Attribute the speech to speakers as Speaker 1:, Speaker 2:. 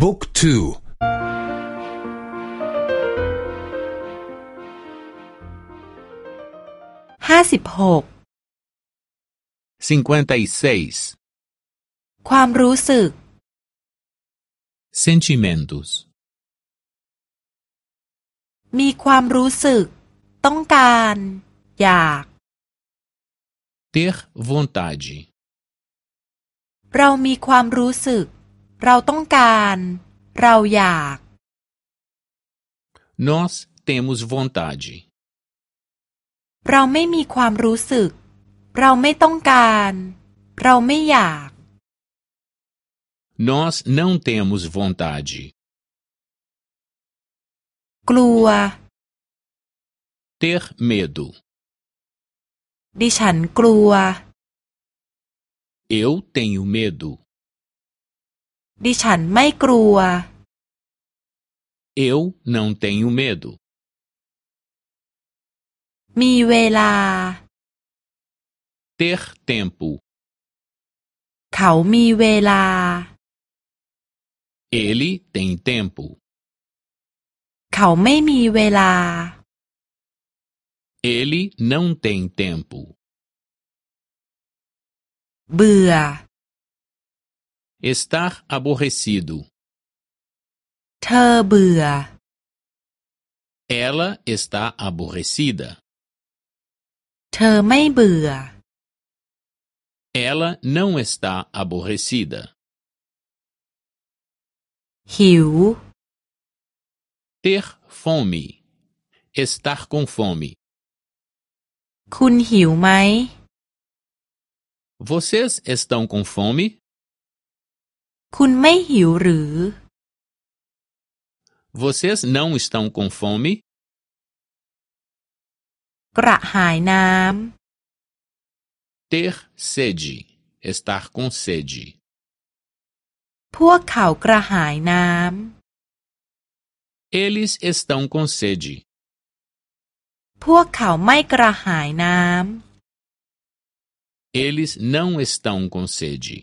Speaker 1: บุ๊กทู
Speaker 2: ห้าสิบหก
Speaker 3: 56.
Speaker 2: ความรู้สึก
Speaker 3: Sentimentos.
Speaker 2: มีความรู้สึก ต้องการ อยาก
Speaker 3: Ter vontade.
Speaker 2: เรามีความรู้สึก เราต้องการ เราอยาก
Speaker 3: Nós temos vontade.
Speaker 2: เราไม่มีความรู้สึก เราไม่ต้องการ เราไม่อยาก
Speaker 3: Nós não temos vontade.
Speaker 2: กลัว
Speaker 3: Ter medo.
Speaker 2: ดิฉันกลัว
Speaker 3: Eu tenho medo.
Speaker 2: ดิฉันไม่กลัว
Speaker 3: Eu não tenho medo.
Speaker 2: มีเวลา
Speaker 3: Ter tempo.
Speaker 2: เขามีเวลา
Speaker 3: Ele tem tempo.
Speaker 2: เขาไม่มีเวลา
Speaker 3: Ele não tem tempo.
Speaker 2: เบื่อ
Speaker 3: Estar aborrecido. Ela está aborrecida. Ela não está aborrecida.
Speaker 2: Rio.
Speaker 3: Ter fome. Estar com fome.
Speaker 2: Kun hiu mai?
Speaker 3: Vocês estão com fome?
Speaker 2: คุณไม่หิวหรือ
Speaker 3: Vocês não estão com fome?
Speaker 2: กระหายน้
Speaker 3: Ter sede. Estar com sede. ำ
Speaker 2: พวกเขากระหายน้
Speaker 3: Eles estão com sede. ำ
Speaker 2: พวกเขาไม่กระหายน้
Speaker 3: Eles não estão com sede.